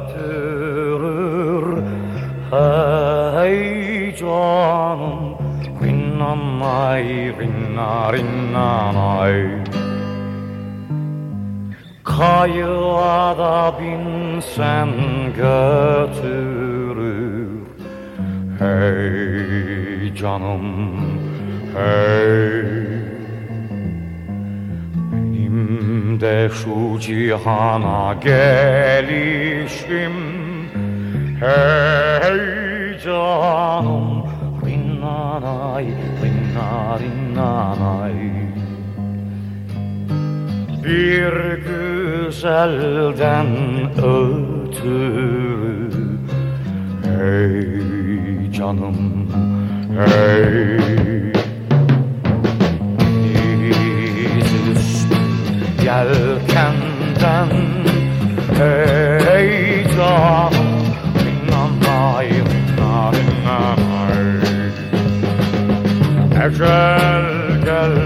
götürür Hey canım Rinnanay rinna rinnanay Kayığa da binsen götürür. Hey canım hey Benim de şu cihana gelişim. Hey canım Rinnanay rinna rinnanay Bir güzelden ötürü Hey canım hey yelkenden Hey canım Rinnanay rinna rinnanay Ecel geldi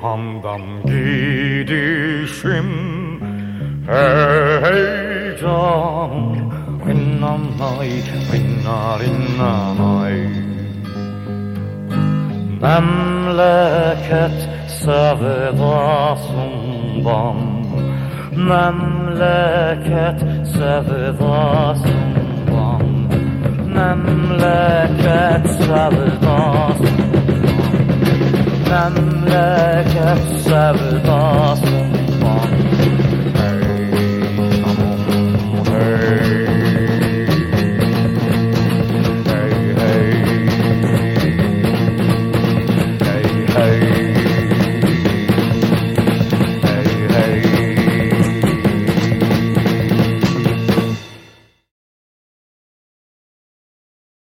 cihandan gidişim. Hey canım Rinnanay rinna rinnanay Memleket sevdasından Memleket sevdasından Memleket sevdasından Memleket sevdasından